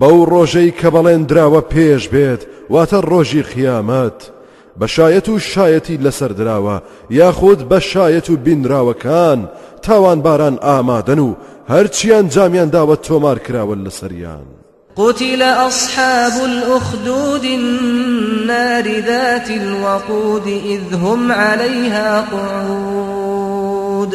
بەو ڕۆژەی کە بەڵێندراوە پێش بێت واتە ڕۆژی قیامەت بە شایەت و شایەتی لەسەر دراوە یاخود بە شایەت و بینراوەکان تاوانباران ئامادەن و هەرچیان جامیان داوە تۆمار کراوە لەسەریان قتل أصحاب الأخدود النار ذات الوقود إذ هم عليها قعود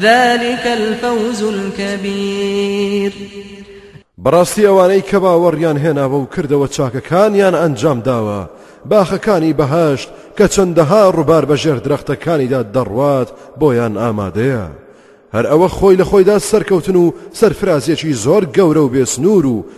ذلک الفوز الکبیر بەڕاستی ئەوانەی کە باوەڕیان هێناوە و کردەوە چاکەکانیان ئەنجام داوە باخەکانی بەهشت کە چەندەها ڕووبار بە ژێر درەختەکانیدا دەڕوات بۆیان ئامادەیە هەر ئەوە خۆی لە خۆیدا سەرکەوتن و سەرفرازێکی زۆر گەورە و بێسنوور و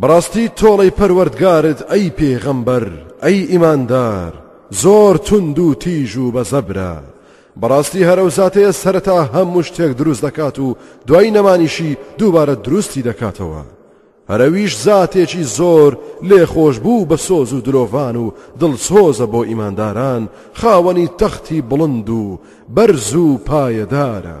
بەڕاستی تۆڵەی پەروەردگارت ئەی پێغەمبەر ئەی ئیماندار زۆر توند و تیژ و بە زەبرە بەڕاستی هەر ئەو زاتەیە سەرەتا هەموو شتێک دروست دەکات و دوای نەمانیشی دووبارە دروستی دەکاتەوە هەرەویش زاتێکی زۆر لێخۆش بوو بە سۆز و دلۆڤان و دڵسۆزە بۆ ئیمانداران خاوەنی تەختی بڵند و بەرز و پایەدارە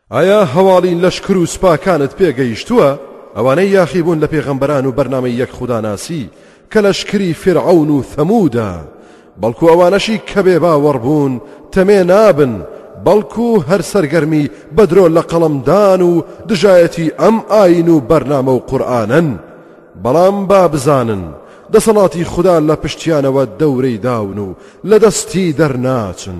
ئایا هەواڵی لەشکر و سوپاکانت پێ گەیشتووە ئەوانەی یاخی بوون لە پێغەمبەران و بەرنامەی یەک خوداناسی کە لەشکری فیرعەون و ثەمودە بەڵکو ئەوانەشی کە بێ باوەڕ بوون تەمێ نابن بەڵکو هەر سەرگەرمی بە درۆ لە قەڵەمدان و دژایەتی ئەم ئاین و بەرنامە و قورئانەن بەڵام با بزانن دەسەڵاتی خودا لە پشتیانەوە دەورەی داون و لە دەستی دەرناچن.